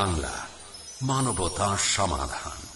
বাংলা মানবতা সমাধান।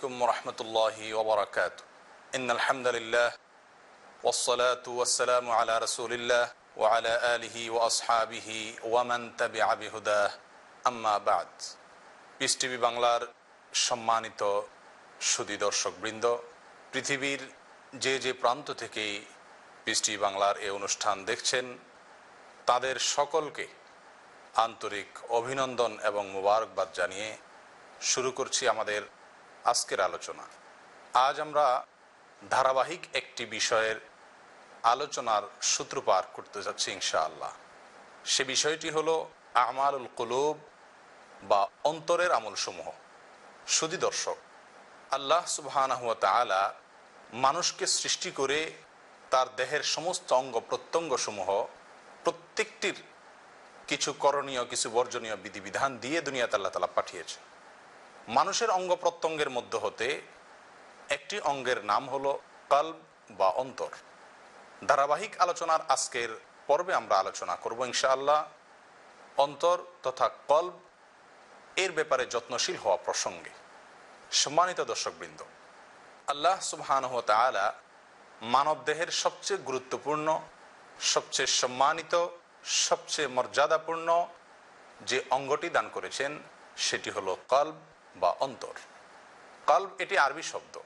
السلام عليكم ورحمة الله وبركاته إن الحمد لله والصلاة والسلام على رسول الله وعلى آله وأصحابه ومن تبع بهداه أما بعد piece TV বাংলার সম্মানিত সুদী দর্শক বৃন্দ পৃথিবীর যে যে প্রান্ত থেকে পিস টিভি বাংলার এই অনুষ্ঠান দেখছেন তাদের সকলকে আন্তরিক অভিনন্দন এবং মোবারকবাদ জানিয়ে শুরু করছি আমাদের আজকের আলোচনা। আজ আমরা ধারাবাহিক একটি বিষয়ের আলোচনার সূত্রপাত করতে যাচ্ছি ইনশাআল্লাহ। সে বিষয়টি হলো আমালুল কুলুব বা অন্তরের আমলসমূহ। সুদী দর্শক, আল্লাহ সুবাহানহুয়া তালা মানুষকে সৃষ্টি করে তার দেহের সমস্ত অঙ্গ প্রত্যঙ্গসমূহ, প্রত্যেকটির কিছু করণীয়, কিছু বর্জনীয় বিধিবিধান দিয়ে দুনিয়াতে আল্লাহ তালা পাঠিয়েছে মানুষের অঙ্গ প্রত্যঙ্গের মধ্য হতে একটি অঙ্গের নাম হলো কল্ব বা অন্তর। ধারাবাহিক আলোচনার আজকের পর্বে আমরা আলোচনা করব ইনশাআল্লাহ। অন্তর তথা কল্ব এর ব্যাপারে যত্নশীল হওয়া প্রসঙ্গে। সম্মানিত দর্শকবৃন্দ, আল্লাহ সুবহান তালা মানব দেহের সবচেয়ে গুরুত্বপূর্ণ, সবচেয়ে সম্মানিত, সবচেয়ে মর্যাদাপূর্ণ যে অঙ্গটি দান করেছেন, সেটি হলো কল্ব। বা অন্তর। কল্ব এটি আরবি শব্দ।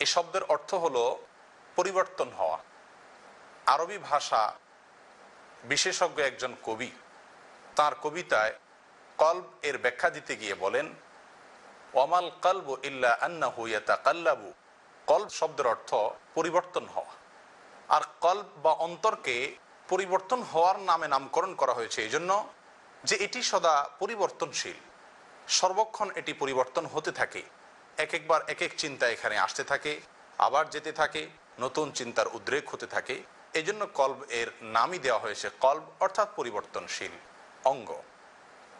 এই শব্দের অর্থ হল পরিবর্তন হওয়া। আরবি ভাষা বিশেষজ্ঞ একজন কবি। তার কবিতায় কল্ব এর ব্যাখ্যা দিতে গিয়ে বলেন, ওয়ামাল কল্ব ইল্লা আন্না হুইয়াতা কাল্লাবু কল্ব শব্দের অর্থ পরিবর্তন হওয়া। আর কল্ব বা অন্তরকে পরিবর্তন হওয়ার নামে নামকরণ করা হয়েছে। এই জন্য যে এটি সদা পরিবর্তনশীল। সর্বক্ষণ এটি পরিবর্তন হতে থাকে। এক একবার এক এক চিন্তা এখানে আসতে থাকে, আবার যেতে থাকে, নতুন চিন্তার উদ্রেক হতে থাকে। এই জন্য কল্ব এর নামই দেওয়া হয়েছে কল্ব, অর্থাৎ পরিবর্তনশীল অঙ্গ।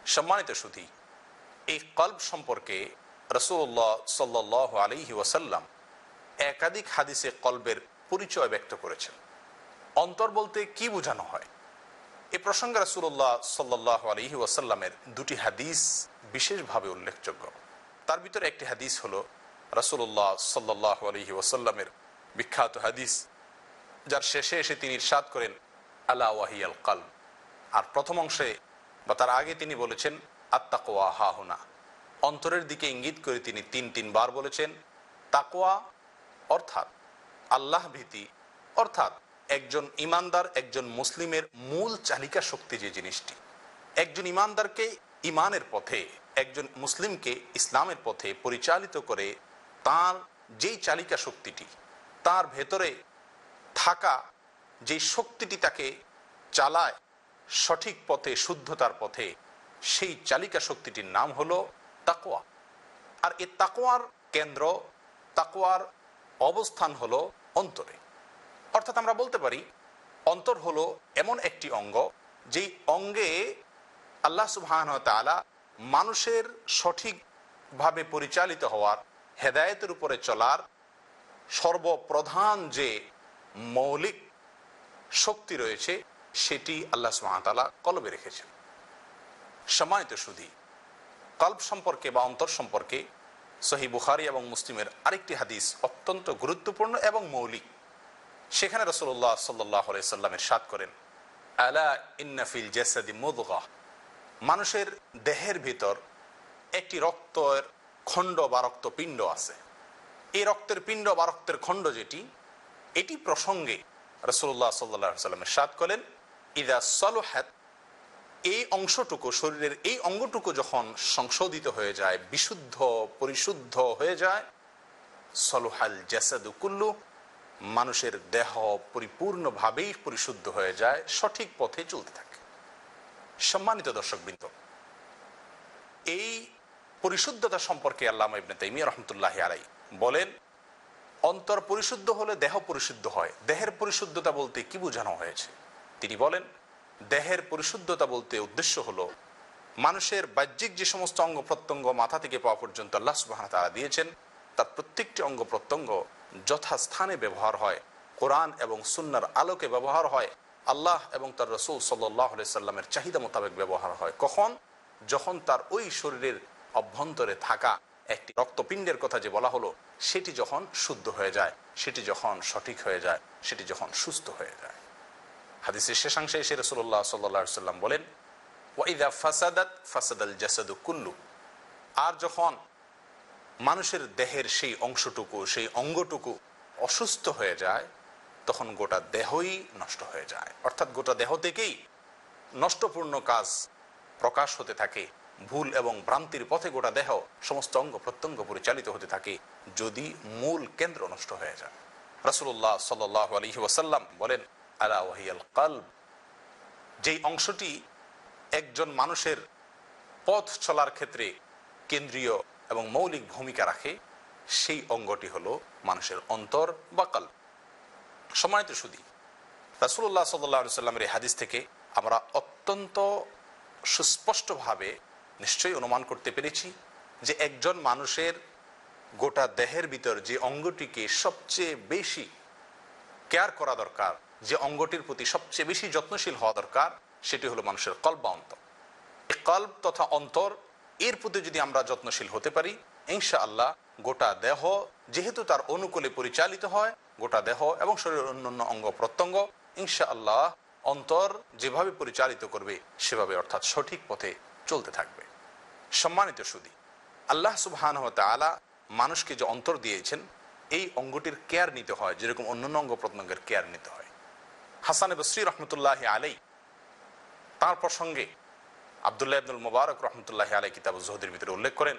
সম্মানিত সুধী, এই কল্ব সম্পর্কে রসুল্লাহ সাল্লাহ আলহি ওয়াসাল্লাম একাধিক হাদিসে কল্বের পরিচয় ব্যক্ত করেছেন। অন্তর বলতে কি বোঝানো হয়? এ প্রসঙ্গে রাসুল্লাহ সাল্লাহ আলহি ওয়াসাল্লামের দুটি হাদিস বিশেষভাবে উল্লেখযোগ্য। তার ভিতরে একটি হাদিস হল রাসুল্লাহ সাল্লাহ আলহি ওসাল্লামের বিখ্যাত হাদিস, যার শেষে এসে তিনি ইরশাদ করেন আল্লাহ ওয়াহিয়াল কাল আর প্রথম অংশে বা তার আগে তিনি বলেছেন আত্মাকোয়া হাহুনা। অন্তরের দিকে ইঙ্গিত করে তিনি তিন তিনবার বলেছেন তাকোয়া অর্থাৎ আল্লাহ ভীতি, অর্থাৎ একজন ইমানদার একজন মুসলিমের মূল চালিকা শক্তি যে জিনিসটি। একজন ইমানদারকে ইমানের পথে, একজন মুসলিমকে ইসলামের পথে পরিচালিত করে তার যেই চালিকা শক্তিটি, তার ভেতরে থাকা যেই শক্তিটি তাকে চালায় সঠিক পথে, শুদ্ধতার পথে, সেই চালিকা শক্তিটির নাম হলো তাকোয়া আর এ তাকোয়ার কেন্দ্র তাকোয়ার অবস্থান হলো অন্তরে। অর্থাৎ আমরা বলতে পারি, অন্তর হলো এমন একটি অঙ্গ, যেই অঙ্গে আল্লাহ সুবাহন তালা মানুষের সঠিকভাবে পরিচালিত হওয়ার, হেদায়তের উপরে চলার সর্বপ্রধান যে মৌলিক শক্তি রয়েছে, সেটি আল্লাহ সুহামতাল্লাহ কলবে রেখেছেন। সম্মানিত সুধী, কল্প সম্পর্কে বা অন্তর সম্পর্কে সহি বুখারি এবং মুসলিমের আরেকটি হাদিস অত্যন্ত গুরুত্বপূর্ণ এবং মৌলিক। সেখানে রসল্লাহ সাল্লাহ সাল্লামের সাত করেন, আলা ইন্নাফিল জেসাদি মুদগা। মানুষের দেহের ভিতর একটি রক্তের খণ্ড বা রক্তপিণ্ড আছে। এই রক্তের পিণ্ড বা রক্তের খণ্ড যেটি, এটি প্রসঙ্গে রসুল্লাহ সাল্লা সাল্লামের সাদ করেন ইদা সলোহাত এই অংশটুকু, শরীরের এই অঙ্গটুকু যখন সংশোধিত হয়ে যায়, বিশুদ্ধ, পরিশুদ্ধ হয়ে যায়, সলোহাল জাসাদু কুল্লু, মানুষের দেহ পরিপূর্ণভাবেই পরিশুদ্ধ হয়ে যায়, সঠিক পথে চলতে থাকে। সম্মানিত দর্শকবৃন্দ, এই পরিশুদ্ধতা সম্পর্কে আল্লাহ ইবনে তাইমিয়া রহমতুল্লাহ আলাই বলেন, অন্তর পরিশুদ্ধ হলে দেহ পরিশুদ্ধ হয়। দেহের পরিশুদ্ধতা বলতে কি বোঝানো হয়েছে? তিনি বলেন, দেহের পরিশুদ্ধতা বলতে উদ্দেশ্য হলো মানুষের বাহ্যিক যে সমস্ত অঙ্গ প্রত্যঙ্গ মাথা থেকে পাওয়া পর্যন্ত আল্লাহ সুবাহ তারা দিয়েছেন, তার প্রত্যেকটি অঙ্গ প্রত্যঙ্গ যথাস্থানে ব্যবহার হয়। কোরআন এবং সুন্নার আলোকে ব্যবহার হয়। আল্লাহ এবং তার রসুল সাল্লাহ চাহিদা মোতাবেক ব্যবহার হয়। কখন? যখন তার ওই শরীরের অভ্যন্তরে থাকা একটি রক্তপিণ্ডের কথা যে বলা হলো, সেটি যখন শুদ্ধ হয়ে যায়, সেটি যখন সঠিক হয়ে যায়, সেটি যখন সুস্থ হয়ে যায়। হাদিসের শেষাংশে এসে রসুল্লাহ সাল্লা সাল্লাম বলেন ওয়াইদা ফাসাদাত ফাসাদাল জাসাদু কুল্লু। আর যখন মানুষের দেহের সেই অংশটুকু, সেই অঙ্গটুকু অসুস্থ হয়ে যায় তখন গোটা দেহই নষ্ট হয়ে যায়। অর্থাৎ গোটা দেহ থেকেই নষ্টপূর্ণ কাজ প্রকাশ হতে থাকে। ভুল এবং ভ্রান্তির পথে গোটা দেহ সমস্ত অঙ্গ প্রত্যঙ্গ পরিচালিত হতে থাকে যদি মূল কেন্দ্র নষ্ট হয়ে যায়। রাসুল্লাহ সাল আলহি ওয়াসাল্লাম বলেন, আলা ওয়াহিয়াল কালব? যেই অংশটি একজন মানুষের পথ চলার ক্ষেত্রে কেন্দ্রীয় এবং মৌলিক ভূমিকা রাখে, সেই অঙ্গটি হলো মানুষের অন্তর বা কাল সম্মানিত সুদী রাসুল্লাহ সাল্লাহ সাল্লামের এই হাদিস থেকে আমরা অত্যন্ত সুস্পষ্টভাবে নিশ্চয়ই অনুমান করতে পেরেছি যে একজন মানুষের গোটা দেহের ভিতর যে অঙ্গটিকে সবচেয়ে বেশি কেয়ার করা দরকার, যে অঙ্গটির প্রতি সবচেয়ে বেশি যত্নশীল হওয়া দরকার, সেটি হলো মানুষের কল্প বা অন্তর। এই কল্প তথা অন্তর, এর প্রতি যদি আমরা যত্নশীল হতে পারি ইনশা আল্লাহ গোটা দেহ যেহেতু তার অনুকূলে পরিচালিত হয় গোটা দেহ এবং শরীরের অন্যান্য অঙ্গ প্রত্যঙ্গ ইনশা আল্লাহ অন্তর যেভাবে পরিচালিত করবে, সেভাবে অর্থাৎ সঠিক পথে চলতে থাকবে। সম্মানিত সুদী, আল্লাহ সুবহান আলা মানুষকে যে অন্তর দিয়েছেন, এই অঙ্গটির কেয়ার নিতে হয়, যেরকম অন্যান্য অঙ্গ প্রত্যঙ্গের কেয়ার নিতে হয়। হাসান বসরি রহমতুল্লাহ আলাই তার প্রসঙ্গে আবদুল্লাহ আব্দুল মুবারক রহমতুল্লাহ আলাই কিতাব জহদের ভিতরে উল্লেখ করেন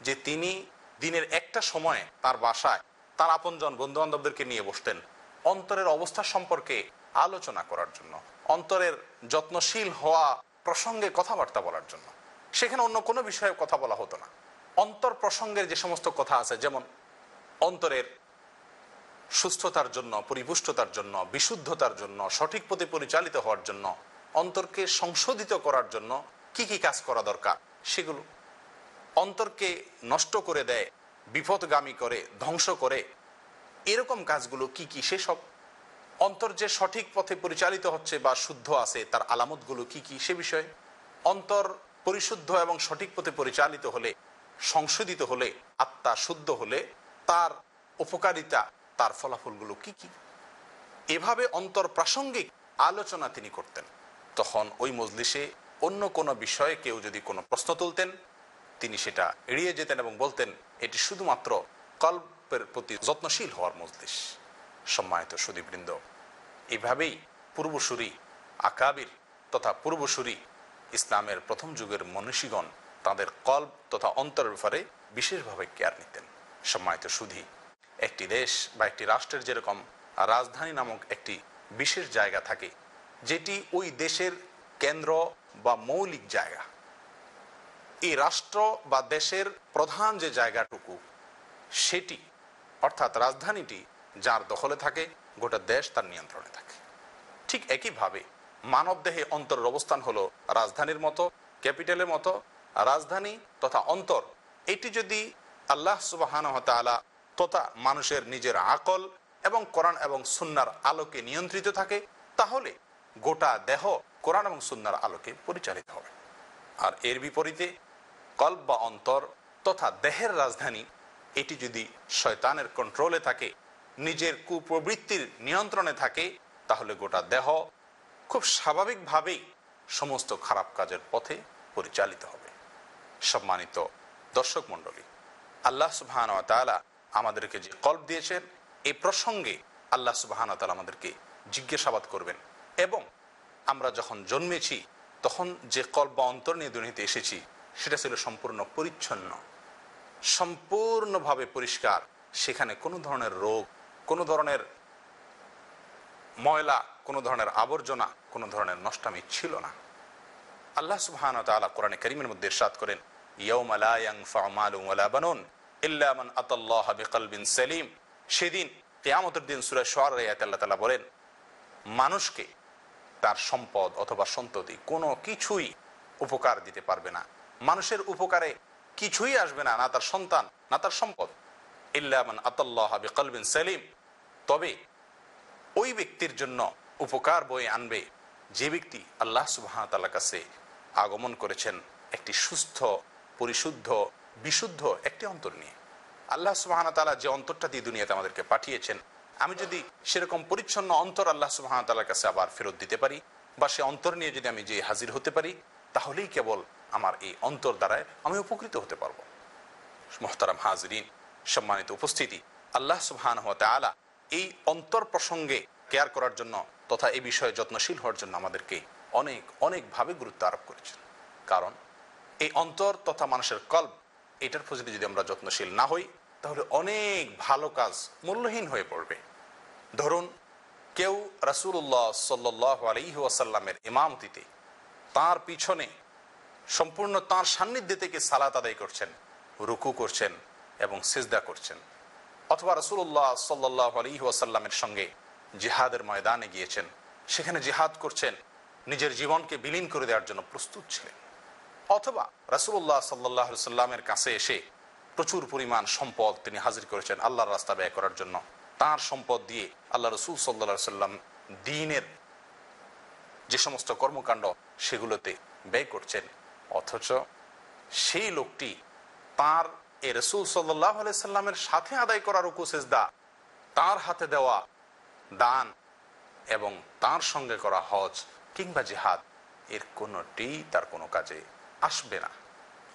যে তিনি দিনের একটা সময় তার বাসায় তার আপনজন বন্ধু বান্ধবদেরকে নিয়ে বসতেন অন্তরের অবস্থা সম্পর্কে আলোচনা করার জন্য, অন্তরের যত্নশীল হওয়া প্রসঙ্গে কথাবার্তা বলার জন্য। সেখানে অন্য কোনো বিষয়ে কথা বলা হতো না। অন্তর প্রসঙ্গের যে সমস্ত কথা আছে, যেমন অন্তরের সুস্থতার জন্য, পরিপুষ্টতার জন্য, বিশুদ্ধতার জন্য, সঠিক পথে পরিচালিত হওয়ার জন্য, অন্তরকে সংশোধিত করার জন্য কি কি কাজ করা দরকার, সেগুলো অন্তরকে নষ্ট করে দেয় বিপদগামী করে, ধ্বংস করে, এরকম কাজগুলো কি কি? সেসব অন্তর যে সঠিক পথে পরিচালিত হচ্ছে বা শুদ্ধ আছে, তার আলামতগুলো কি কি? সে বিষয়ে অন্তর পরিশুদ্ধ এবং সঠিক পথে পরিচালিত হলে, সংশোধিত হলে, আত্মা শুদ্ধ হলে, তার উপকারিতা, তার ফলাফলগুলো কি কি? এভাবে অন্তর প্রাসঙ্গিক আলোচনা তিনি করতেন। তখন ওই মজলিসে অন্য কোনো বিষয়ে কেউ যদি কোনো প্রশ্ন তুলতেন তিনি সেটা এড়িয়ে যেতেন এবং বলতেন, এটি শুধুমাত্র কল্পের প্রতি যত্নশীল হওয়ার মজলিস। সম্মানিত সুদীবৃন্দ এভাবেই পূর্বসূরি আকাবির তথা পূর্বসূরি ইসলামের প্রথম যুগের মনীষীগণ তাদের কল্প তথা অন্তরের ব্যাপারে বিশেষভাবে কেয়ার নিতেন। সম্মানিত সুধী, একটি দেশ বা একটি রাষ্ট্রের যেরকম রাজধানী নামক একটি বিশেষ জায়গা থাকে, যেটি ওই দেশের কেন্দ্র বা মৌলিক জায়গা। এই রাষ্ট্র বা দেশের প্রধান যে জায়গাটুকু, সেটি, অর্থাৎ রাজধানীটি, যার দখলে থাকে, গোটা দেশ তার নিয়ন্ত্রণে থাকে। ঠিক একইভাবে মানব দেহে অন্তরের অবস্থান হলো রাজধানীর মতো, ক্যাপিটালের মতো, রাজধানী তথা অন্তর। এটি যদি আল্লাহ সুবাহান তালা তথা মানুষের নিজের আকল এবং কোরআন এবং সুন্নার আলোকে নিয়ন্ত্রিত থাকে, তাহলে গোটা দেহ কোরআন এবং সুন্নার আলোকে পরিচালিত হবে। আর এর বিপরীতে কল্প বা অন্তর তথা দেহের রাজধানী, এটি যদি শয়তানের কন্ট্রোলে থাকে, নিজের কুপ্রবৃত্তির নিয়ন্ত্রণে থাকে, তাহলে গোটা দেহ খুব স্বাভাবিকভাবেই সমস্ত খারাপ কাজের পথে পরিচালিত হবে। সম্মানিত দর্শক মণ্ডলী, আল্লাহ সুবহান তালা আমাদেরকে যে কল্প দিয়েছেন এই প্রসঙ্গে আল্লাহ সুবাহান তালা আমাদেরকে জিজ্ঞাসাবাদ করবেন এবং আমরা যখন জন্মেছি, তখন যে কল্প বা অন্তর নিয়ে দুর্নীতি এসেছি সেটা ছিল সম্পূর্ণ পরিচ্ছন্ন, সম্পূর্ণভাবে পরিষ্কার। সেখানে কোনো ধরনের রোগ, কোনো ধরনের ময়লা, কোনো ধরনের আবর্জনা, কোনো ধরনের নষ্টামি ছিল না। আল্লাহ সুবহান তাআলা কোরআনে করিমের মধ্যে ইরশাদ করেন সালিম। সেদিন, কিয়ামতের দিন সূরা শুআরা আয়াতে আল্লাহ তাআলা বলেন, মানুষকে তার সম্পদ অথবা সন্ততি কোনো কিছুই উপকার দিতে পারবে না। মানুষের উপকারে কিছুই আসবে না না তার সন্তান, না তার সম্পদ। ইল্লা মান আতাল্লাহ বিকলবিন সালিম। তবে ওই ব্যক্তির জন্য উপকার বয়ে আনবে যে ব্যক্তি আল্লাহ সুবাহতাল্লাহ কাছে আগমন করেছেন একটি সুস্থ, পরিশুদ্ধ, বিশুদ্ধ একটি অন্তর নিয়ে। আল্লাহ সুবাহ তালা যে অন্তরটা দিয়ে দুনিয়াতে আমাদেরকে পাঠিয়েছেন, আমি যদি সেরকম পরিচ্ছন্ন অন্তর আল্লাহ সুবাহ তাল্লার কাছে আবার ফেরত দিতে পারি বা সে অন্তর নিয়ে যদি আমি যে হাজির হতে পারি, তাহলেই কেবল আমার এই অন্তর দ্বারায় আমি উপকৃত হতে পারব। মোহতারাম হাজরিন, সম্মানিত উপস্থিতি, আল্লাহ সুবহান আলা এই অন্তর প্রসঙ্গে কেয়ার করার জন্য তথা এই বিষয়ে যত্নশীল হওয়ার জন্য আমাদেরকে অনেক অনেকভাবে গুরুত্ব আরোপ করেছেন। কারণ এই অন্তর তথা মানুষের কল্প, এটার প্রতি যদি আমরা যত্নশীল না হই, তাহলে অনেক ভালো কাজ মূল্যহীন হয়ে পড়বে। ধরুন, কেউ রাসুল্লাহ সাল্লাহ আলহি ওয়াসাল্লামের ইমামতিতে তার পিছনে সম্পূর্ণ তার সান্নিধ্যে থেকে সালাত আদায় করছেন, রুকু করছেন এবং সেজদা করছেন। অথবা রসুল্লাহ সাল্লাহ আলী ওয়াসাল্লামের সঙ্গে জিহাদের ময়দানে গিয়েছেন। সেখানে জিহাদ করছেন, নিজের জীবনকে বিলীন করে দেওয়ার জন্য প্রস্তুত ছিলেন। অথবা রাসুল্লাহ সাল্লাহ সাল্লামের কাছে এসে প্রচুর পরিমাণ সম্পদ তিনি হাজির করেছেন আল্লাহর রাস্তা ব্যয় করার জন্য। তার সম্পদ দিয়ে আল্লাহ রসুল সাল্লা সাল্লাম দিনের যে সমস্ত কর্মকাণ্ড সেগুলোতে ব্যয় করছেন। অথচ সেই লোকটি তার এ রসুল সাল্লাহ সাল্লামের সাথে আদায় করা রুকু, সেজদা, তার হাতে দেওয়া দান এবং তার সঙ্গে করা হজ কিংবা জেহাদ, এর কোনোটি তার কোনো কাজে আসবে না।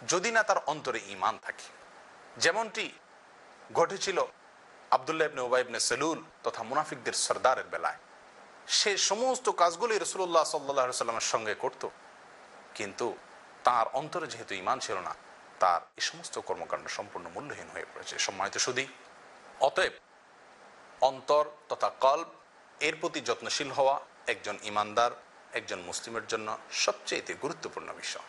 যদি না তার অন্তরে ইমান থাকে। যেমনটি ঘটেছিল আবদুল্লাহ ইবনে ওবাইবনে সেলুল তথা মুনাফিকদের সর্দারের বেলায়। সে সমস্ত কাজগুলি রসুল্লাহ সাল্লাহ সাল্লামের সঙ্গে করত। কিন্তু তার অন্তরে যেহেতু ইমান ছিল না, তার এই সমস্ত কর্মকাণ্ড সম্পূর্ণ মূল্যহীন হয়ে পড়েছে। সম্মানিত শুধু অতএব অন্তর তথা কল্প এর প্রতি যত্নশীল হওয়া একজন ইমানদার একজন মুসলিমের জন্য সবচেয়ে গুরুত্বপূর্ণ বিষয়।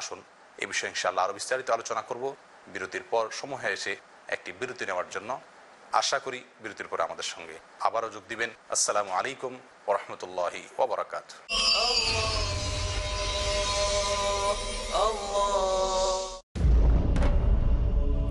আসুন এ বিষয়ে ইনশাল্লাহ আরও বিস্তারিত আলোচনা করব। বিরতির পর সময় এসে একটি বিরতি নেওয়ার জন্য আশা করি বিরতির পরে আমাদের সঙ্গে আবারও যোগ দিবেন। আসসালামু আলাইকুম ওরহমতুল্লাহি ওবরাকাত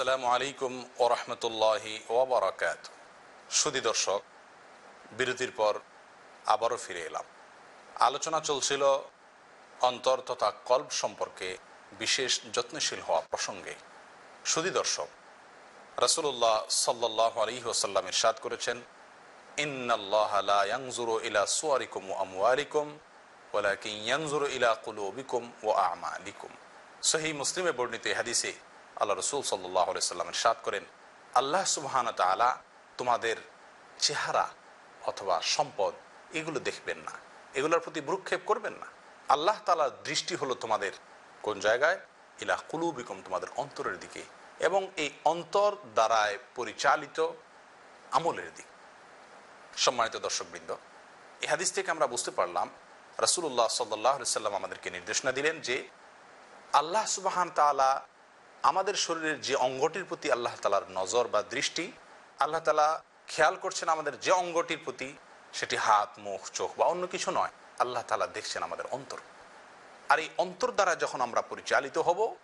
আসসালামু আলাইকুম ওরহমতুল্লাহি ওবরাকাত সুদী দর্শক, বিরতির পর আবারও ফিরে এলাম। আলোচনা চলছিল অন্তর তথা কল্প সম্পর্কে বিশেষ যত্নশীল হওয়া প্রসঙ্গে। সুদী দর্শক রসুল্লাহ সাল্লাহ আলী ওসাল্লাম ইরশাদ করেছেন ইয়ানজুরু ইলা সুয়ারিকুম ওয়ালাকিন ইয়ানজুরু ইলা কুলুবিকুম ওয়া আমালিকুম। সহিহ মুসলিমে বর্ণিত হাদিসে আল্লাহ রসুল সাল্লাহ সাল্লাম ইরশাদ করেন, আল্লাহ সুবহানাহু ওয়া তাআলা তোমাদের চেহারা অথবা সম্পদ এগুলো দেখবেন না। এগুলোর প্রতি ভ্রুক্ষেপ করবেন না। আল্লাহ তালার দৃষ্টি হলো তোমাদের কোন জায়গায়? ইলা কুলুবিকম, তোমাদের অন্তরের দিকে এবং এই অন্তর দ্বারায় পরিচালিত আমলের দিক। সম্মানিত দর্শকবৃন্দ এই হাদিস থেকে আমরা বুঝতে পারলাম রাসুল্লাহ সাল্লাহ সাল্লাম আমাদেরকে নির্দেশনা দিলেন যে, আল্লাহ সুবাহান তালা আমাদের শরীরের যে অঙ্গটির প্রতি আল্লাহ তালার নজর বা দৃষ্টি, আল্লাহ তালা খেয়াল করছেন আমাদের যে অঙ্গটির প্রতি, সেটি হাত, মুখ, চোখ বা অন্য কিছু নয়। আল্লাহ তালা দেখছেন আমাদের অন্তর। আর এই অন্তর দ্বারা যখন আমরা পরিচালিত হব,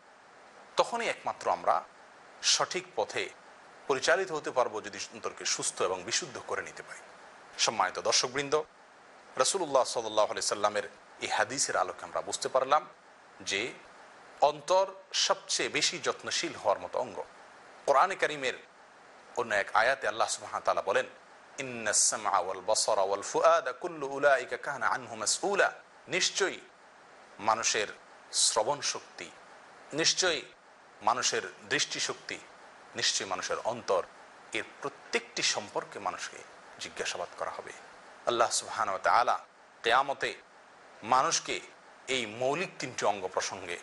তখনই একমাত্র আমরা সঠিক পথে পরিচালিত হতে পারব যদি অন্তরকে সুস্থ এবং বিশুদ্ধ করে নিতে পারি। সম্মানিত দর্শকবৃন্দ রসুল্লাহ সাল্লাহ সাল্লামের এই হাদিসের আলোকে আমরা বুঝতে পারলাম যে অন্তর সবচেয়ে বেশি যত্নশীল হওয়ার মতো অঙ্গ। কোরআনে করিমের অন্য এক আয়াতে আল্লাহ সুবাহ তালা বলেন নিশ্চয়ই মানুষের শ্রবণ শক্তি, নিশ্চয়ই মানুষের দৃষ্টিশক্তি নিশ্চয়ই মানুষের অন্তর, এর প্রত্যেকটি সম্পর্কে মানুষকে জিজ্ঞাসাবাদ করা হবে। আল্লাহ সুবাহান আলা কেয়ামতে মানুষকে এই মৌলিক তিনটি অঙ্গ প্রসঙ্গে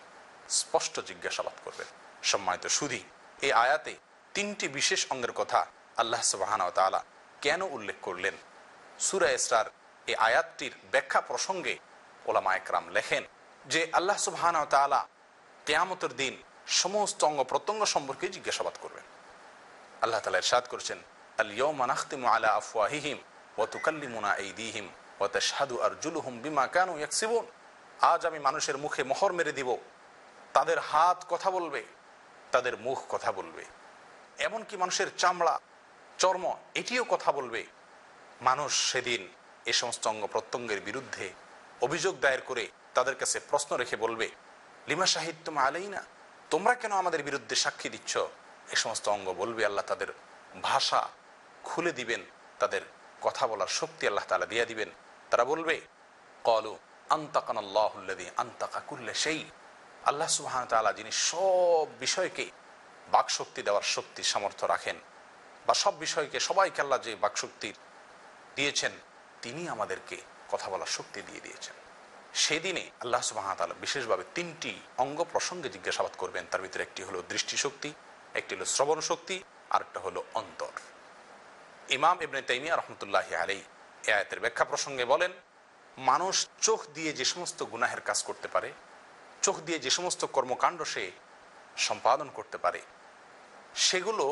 স্পষ্ট জিজ্ঞাসাবাদ করবেন। সম্মানিত সুধি, এই আয়াতে তিনটি বিশেষ অঙ্গের কথা আল্লাহ সুবাহান তালা কেন উল্লেখ করলেন? সুরা ইসরার এই আয়াতটির ব্যাখ্যা প্রসঙ্গে ওলামা একরাম লেখেন যে আল্লাহ সুবাহান তালা কেয়ামতের দিন সমস্ত অঙ্গ প্রত্যঙ্গ সম্পর্কে জিজ্ঞাসাবাদ করবেন। আল্লাহ তালা ইরশাদ করছেন আলা বিমা আজ আমি মানুষের মুখে মোহর মেরে দিব তাদের হাত কথা বলবে, তাদের মুখ কথা বলবে। এমনকি মানুষের চামড়া, চর্ম, এটিও কথা বলবে। মানুষ সেদিন এ সমস্ত অঙ্গ প্রত্যঙ্গের বিরুদ্ধে অভিযোগ দায়ের করে তাদের কাছে প্রশ্ন রেখে বলবে, লিমা সাহিত্য আলেই না তোমরা কেন আমাদের বিরুদ্ধে সাক্ষী দিচ্ছ? এ সমস্ত অঙ্গ বলবে আল্লাহ তাদের ভাষা খুলে দিবেন, তাদের কথা বলার শক্তি আল্লাহ তালা দিয়ে দিবেন। তারা বলবে কলু আন্তাকান আন্তাকা কুল্লে সেই আল্লাহ সুবাহান তালা যিনি সব বিষয়কে বাকশক্তি দেওয়ার শক্তি, সামর্থ্য রাখেন বা সব বিষয়কে, সবাইকে আল্লাহ যে বাকশক্তি দিয়েছেন, তিনি আমাদেরকে কথা বলার শক্তি দিয়ে দিয়েছেন। সেদিনে আল্লাহ সুবাহতালা বিশেষভাবে তিনটি অঙ্গ প্রসঙ্গে জিজ্ঞাসাবাদ করবেন। তার ভিতরে একটি হলো দৃষ্টিশক্তি, একটি হলো শ্রবণ শক্তি আরেকটা হলো অন্তর। ইমাম ইবনে তাইমিয়া রহমতুল্লাহ আলী এ আয়তের ব্যাখ্যা প্রসঙ্গে বলেন, মানুষ চোখ দিয়ে যে সমস্ত গুনাহের কাজ করতে পারে চোখ দিয়ে যে সমস্ত কর্মকাণ্ড সে সম্পাদন করতে পারে, সেগুলো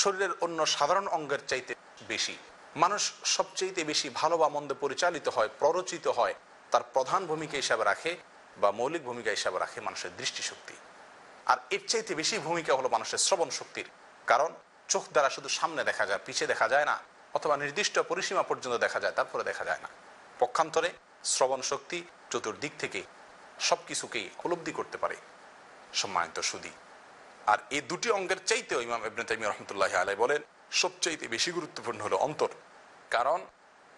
শরীরের অন্য সাধারণ অঙ্গের চাইতে বেশি। মানুষ সবচেয়েতে বেশি ভালো বা মন্দে পরিচালিত হয়, প্ররোচিত হয়, তার প্রধান ভূমিকা হিসাবে রাখে বা মৌলিক ভূমিকা হিসাবে রাখে মানুষের দৃষ্টিশক্তি। আর এর চাইতে বেশি ভূমিকা হলো মানুষের শ্রবণ শক্তির। কারণ চোখ দ্বারা শুধু সামনে দেখা যায় পিছিয়ে দেখা যায় না, অথবা নির্দিষ্ট পরিসীমা পর্যন্ত দেখা যায়, তারপরে দেখা যায় না। পক্ষান্তরে শ্রবণ শক্তি চতুর্দিক থেকে সব কিছুকেই উপলব্ধি করতে পারে সম্মানিত সুদি। আর এই দুটি অঙ্গের চাইতেও ইমাম ইবনে তাইমি রহমতুল্লাহ আলাই বলেন, সবচাইতে বেশি গুরুত্বপূর্ণ হলো অন্তর। কারণ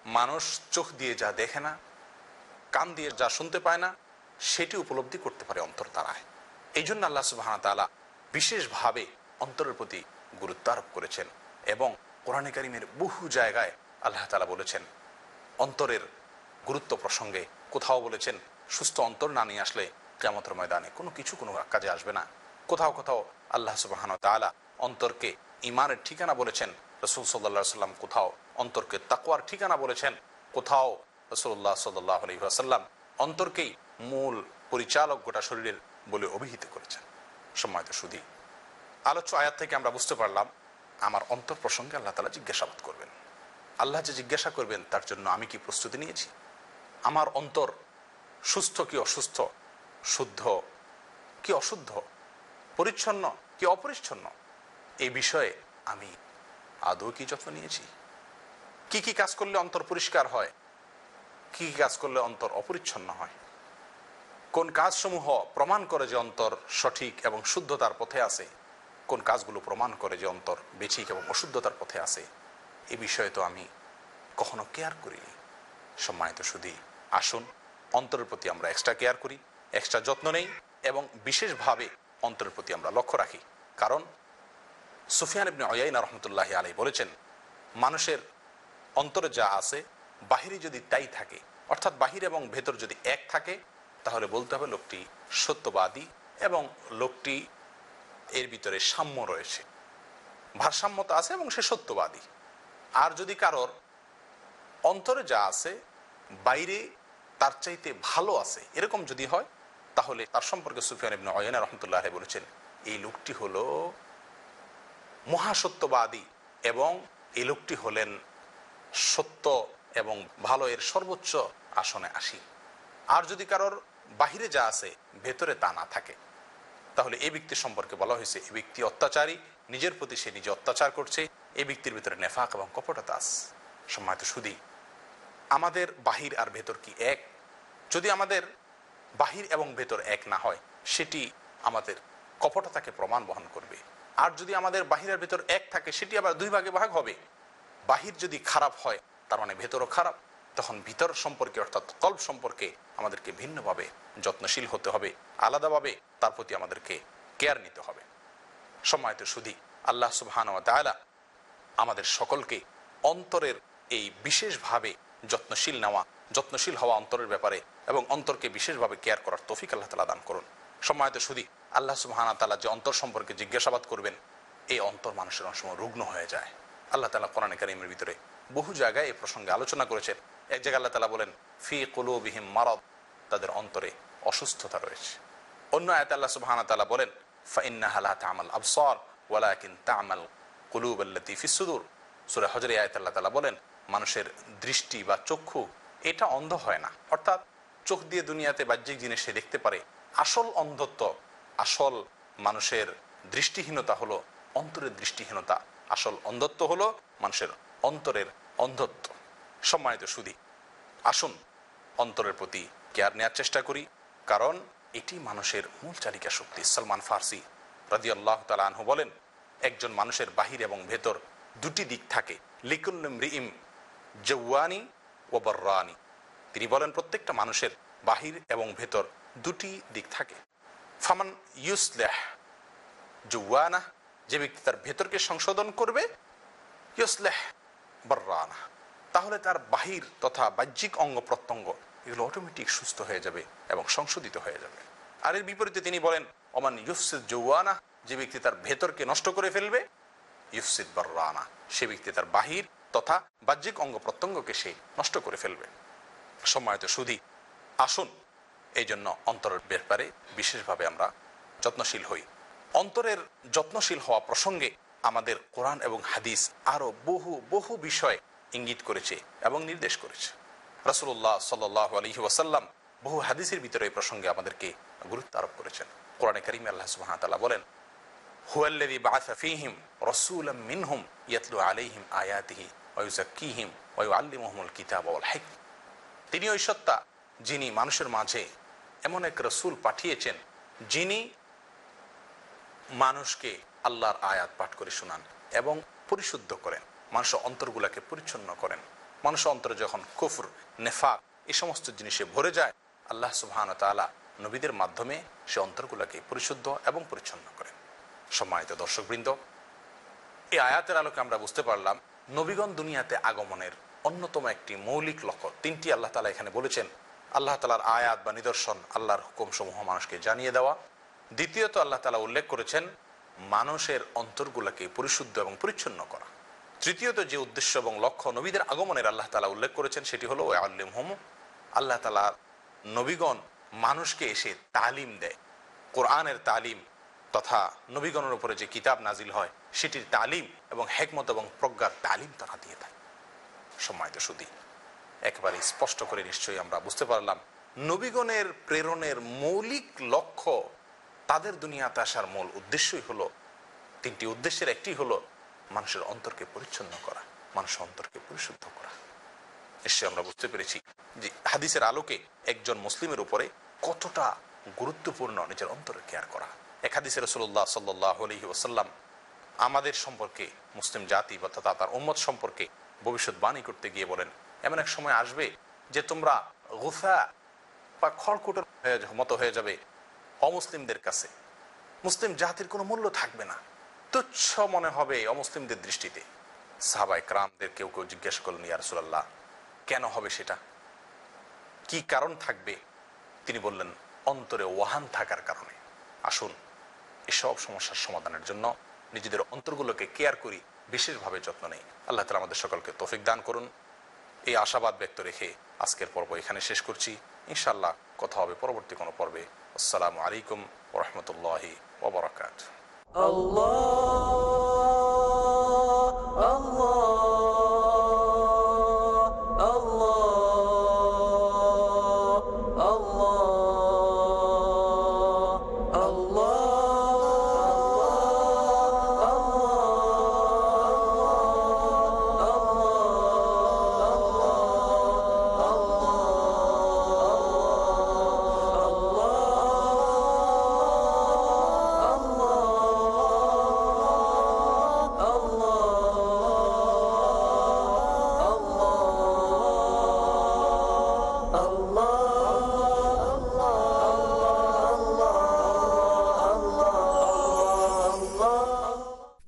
মানুষ চোখ দিয়ে যা দেখে না, কান দিয়ে যা শুনতে পায় না, সেটি উপলব্ধি করতে পারে অন্তর দ্বারায়। এই জন্য আল্লাহ সুবাহ তালা বিশেষভাবে অন্তরের প্রতি গুরুত্ব আরোপ করেছেন এবং কোরআনে কারিমের বহু জায়গায় আল্লাহ তালা বলেছেন, অন্তরের গুরুত্ব প্রসঙ্গে কোথাও বলেছেন সুস্থ অন্তর না নিয়ে আসলে কেমতের ময়দানে কোনো কিছু কোনো কাজে আসবে না। কোথাও কোথাও আল্লাহ সুবাহান তালা অন্তরকে ইমানের ঠিকানা বলেছেন, রসুল সাল্লা সাল্লাম কোথাও অন্তরকে তাকুয়ার ঠিকানা বলেছেন, কোথাও রসুল্লাহ সাল্লাহ আলহিহাসাল্লাম অন্তরকেই মূল পরিচালক গোটা শরীরের বলে অভিহিত করেছেন। সম্মানিত সুদী আলোচ্য আয়াত থেকে আমরা বুঝতে পারলাম, আমার অন্তর প্রসঙ্গে আল্লাহ তালা জিজ্ঞাসাবাদ করবেন। আল্লাহ যে জিজ্ঞাসা করবেন, তার জন্য আমি কি প্রস্তুতি নিয়েছি? আমার অন্তর সুস্থ কি অসুস্থ? শুদ্ধ কি অশুদ্ধ? পরিচ্ছন্ন কি অপরিচ্ছন্ন? এই বিষয়ে আমি আদৌ কি যত্ন নিয়েছি? কি কি কাজ করলে অন্তর পরিষ্কার হয়? কি কি কাজ করলে অন্তর অপরিচ্ছন্ন হয়? কোন কাজসমূহ প্রমাণ করে যে অন্তর সঠিক এবং শুদ্ধতার পথে আছে? কোন কাজগুলো প্রমাণ করে যে অন্তর বেঠিক এবং অশুদ্ধতার পথে আছে? এ বিষয়ে তো আমি কখনো কেয়ার করিনি। সম্মানিত শুধু আসুন অন্তরের প্রতি আমরা এক্সট্রা কেয়ার করি এক্সট্রা যত্ন নেই এবং বিশেষভাবে অন্তরের প্রতি আমরা লক্ষ্য রাখি। কারণ সুফিয়ান ইবনে অয়াইনা রহমতুল্লাহ আলাই বলেছেন, মানুষের অন্তরে যা আছে, বাহিরে যদি তাই থাকে, অর্থাৎ বাহির এবং ভেতর যদি এক থাকে, তাহলে বলতে হবে লোকটি সত্যবাদী এবং লোকটি এর ভিতরে সাম্য রয়েছে। ভারসাম্যতা আছে এবং সে সত্যবাদী। আর যদি কারোর অন্তরে যা আছে, বাইরে তার চাইতে ভালো আছে। এরকম যদি হয়, তাহলে তার সম্পর্কে সুফিয়ান ইবনে অয়না রহমতুল্লাহ বলেছেন, এই লোকটি হলো মহাসত্যবাদী এবং এই লোকটি হলেন সত্য এবং ভালো এর সর্বোচ্চ আসনে আসি আর যদি কারোর বাহিরে যা আছে, ভেতরে তা না থাকে। তাহলে এই ব্যক্তি সম্পর্কে বলা হয়েছে এই ব্যক্তি অত্যাচারী, নিজের প্রতি সে নিজে অত্যাচার করছে এই ব্যক্তির ভিতরে নেফাক এবং কপটতা সম্মানিত সুদী আমাদের বাহির আর ভেতর কি এক? যদি আমাদের বাহির এবং ভেতর এক না হয়, সেটি আমাদের কপটতাকে প্রমাণ বহন করবে। আর যদি আমাদের বাহিরের ভেতর এক থাকে, সেটি আবার দুই ভাগে ভাগ হবে। বাহির যদি খারাপ হয়, তার মানে ভেতরও খারাপ, তখন ভিতর সম্পর্কে অর্থাৎ কল্প সম্পর্কে আমাদেরকে ভিন্নভাবে যত্নশীল হতে হবে, আলাদাভাবে তার প্রতি আমাদেরকে কেয়ার নিতে হবে। সময়ত শুধু আল্লাহ সুবহান আমাদের সকলকে অন্তরের এই বিশেষভাবে যত্নশীল নেওয়া, যত্নশীল হওয়া অন্তরের ব্যাপারে এবং অন্তরকে বিশেষভাবে কেয়ার করার তফিক আল্লাহ তালা দান করুন। সময়ত শুধু আল্লাহ সুবহানা তালা যে অন্তর সম্পর্কে জিজ্ঞাসাবাদ করবেন, এই অন্তর মানুষের অনেক সময় রুগ্ন হয়ে যায়। আল্লাহ তালা কোরআন কারিমের ভিতরে বহু জায়গায় এই প্রসঙ্গে আলোচনা করেছেন। এক জায়গায় আল্লাহ তালা বলেন, ফি কুলুবিহিম মারদ তাদের অন্তরে অসুস্থতা রয়েছে। অন্য আয়াত আল্লাহ সুবহানা তালা বলেন ফাইন্নাহা লা তা'মাল আবসার, ওয়ালাকিন তা'মাল কুলুব আল্লাতী ফিস সুদূর সূরা হজরে আয়াত আল্লাহ তালা বলেন মানুষের দৃষ্টি বা চক্ষু, এটা অন্ধ হয় না। অর্থাৎ চোখ দিয়ে দুনিয়াতে বাহ্যিক জিনিস সে দেখতে পারে। আসল অন্ধত্ব, আসল মানুষের দৃষ্টিহীনতা হলো অন্তরের দৃষ্টিহীনতা। আসল অন্ধত্ব হলো মানুষের অন্তরের অন্ধত্ব। সম্মানিত সুদী আসুন অন্তরের প্রতি কেয়ার নেওয়ার চেষ্টা করি। কারণ এটি মানুষের মূল চালিকা শক্তি। সলমান ফার্সি রাজি আল্লাহ তালু বলেন, একজন মানুষের বাহির এবং ভেতর দুটি দিক থাকে। লিকুল্লিম রিম জৌয়ানি ও বর্রানি। তিনি বলেন, প্রত্যেকটা মানুষের বাহির এবং ভেতর দুটি দিক থাকে। ফামান ইউসলেহ জৌয়ানা যে ব্যক্তি তার ভেতরকে সংশোধন করবে, ইউসলেহ বর্রানা। তাহলে তার বাহির তথা বাহ্যিক অঙ্গ প্রত্যঙ্গ, এগুলো অটোমেটিক সুস্থ হয়ে যাবে এবং সংশোধিত হয়ে যাবে। আর এর বিপরীতে তিনি বলেন অমান ইউফসিদ জৌয়ানা যে ব্যক্তি তার ভেতরকে নষ্ট করে ফেলবে, ইউফসিদ বর্রানা। সে ব্যক্তি তার বাহির তথা বাহ্যিক অঙ্গ প্রত্যঙ্গকে সে নষ্ট করে ফেলবে। সময়ত সুধী, আসুন এই জন্য অন্তরের ব্যাপারে বিশেষভাবে আমরা যত্নশীল হই। অন্তরের যত্নশীল হওয়া প্রসঙ্গে আমাদের কোরআন এবং হাদিস আরও বহু বহু বিষয় ইঙ্গিত করেছে এবং নির্দেশ করেছে। রসুল্লাহ সাল আলহি ওয়াসাল্লাম বহু হাদিসের ভিতরে এই প্রসঙ্গে আমাদেরকে গুরুত্ব আরোপ করেছেন। কোরআনে করিম আল্লাহ সুবাহতাল্লাহ বলেন, হুয়াল্লাযী বাআসা ফীহিম রাসূলাম মিনহুম ইয়াতলু আলাইহিম আয়াতিহি ওয়া ওয়া ইউআল্লিমুহুমুল কিতাবা ওয়াল হিকমা তিনি ওই সত্তা যিনি মানুষের মাঝে এমন এক রসুল পাঠিয়েছেন, যিনি মানুষকে আল্লাহর আয়াত পাঠ করে শোনান এবং পরিশুদ্ধ করেন। মানুষের অন্তরগুলাকে পরিচ্ছন্ন করেন। মানুষের অন্তরে যখন কুফর, নেফাক এই সমস্ত জিনিসে ভরে যায়, আল্লাহ সুবহান তালা নবীদের মাধ্যমে সে অন্তরগুলাকে পরিশুদ্ধ এবং পরিচ্ছন্ন করেন। সম্মানিত দর্শকবৃন্দ, এই আয়াতের আলোকে আমরা বুঝতে পারলাম নবীগণ দুনিয়াতে আগমনের অন্যতম একটি মৌলিক লক্ষ্য। তিনটি আল্লাহ তালা এখানে বলেছেন। আল্লাহ তালার আয়াত বা নিদর্শন, আল্লাহর হুকুম সমূহ মানুষকে জানিয়ে দেওয়া। দ্বিতীয়ত আল্লাহ তালা উল্লেখ করেছেন, মানুষের অন্তরগুলোকে পরিশুদ্ধ এবং পরিচ্ছন্ন করা। তৃতীয়ত যে উদ্দেশ্য এবং লক্ষ্য নবীদের আগমনের আল্লাহ তালা উল্লেখ করেছেন, সেটি হলো আল্লিম হোম আল্লাহ তালা নবীগণ মানুষকে এসে তালিম দেয়। কোরআনের তালিম তথা নবীগণের উপরে যে কিতাব নাজিল হয়, সেটির তালিম এবং হেকমত এবং প্রজ্ঞার তালিম তারা দিয়ে থাকে সম্মানিত সুদী। একেবারে স্পষ্ট করে নিশ্চয়ই আমরা বুঝতে পারলাম, নবীগণের প্রেরণের মৌলিক লক্ষ্য তাদের দুনিয়াতে আসার মূল উদ্দেশ্যই হলো, তিনটি উদ্দেশ্যের একটি হলো মানুষের অন্তরকে পরিচ্ছন্ন করা, মানুষের অন্তরকে পরিশুদ্ধ করা। নিশ্চয়ই আমরা বুঝতে পেরেছি যে হাদিসের আলোকে একজন মুসলিমের উপরে কতটা গুরুত্বপূর্ণ নিজের অন্তরে কেয়ার করা। একাদিসে রসুল্লাহ সাল্লাহ আলহি ওসাল্লাম আমাদের সম্পর্কে মুসলিম জাতি বা তথা তার উম্মত সম্পর্কে ভবিষ্যৎবাণী করতে গিয়ে বলেন। এমন এক সময় আসবে যে তোমরা গুফা বা খড়কুটোর মতো হয়ে যাবে অমুসলিমদের কাছে। মুসলিম জাতির কোনো মূল্য থাকবে না। তুচ্ছ মনে হবে অমুসলিমদের দৃষ্টিতে। সাহাবাই ক্রামদের কেউ কেউ জিজ্ঞেস করলেন, ইয়া রসুল্লাহ কেন হবে সেটা? কি কারণ থাকবে? তিনি বললেন, অন্তরে ওয়াহান থাকার কারণে। আসুন এসব সমস্যার সমাধানের জন্য নিজেদের অন্তরগুলোকে কেয়ার করি, বিশেষভাবে যত্ন নেই। আল্লাহ তালা আমাদের সকলকে তৌফিক দান করুন। এই আশাবাদ ব্যক্ত রেখে আজকের পর্ব এখানে শেষ করছি। ইনশাল্লাহ কথা হবে পরবর্তী কোনো পর্বে। আসসালামু আলাইকুম ওরহমতুল্লাহি ওবরাকাত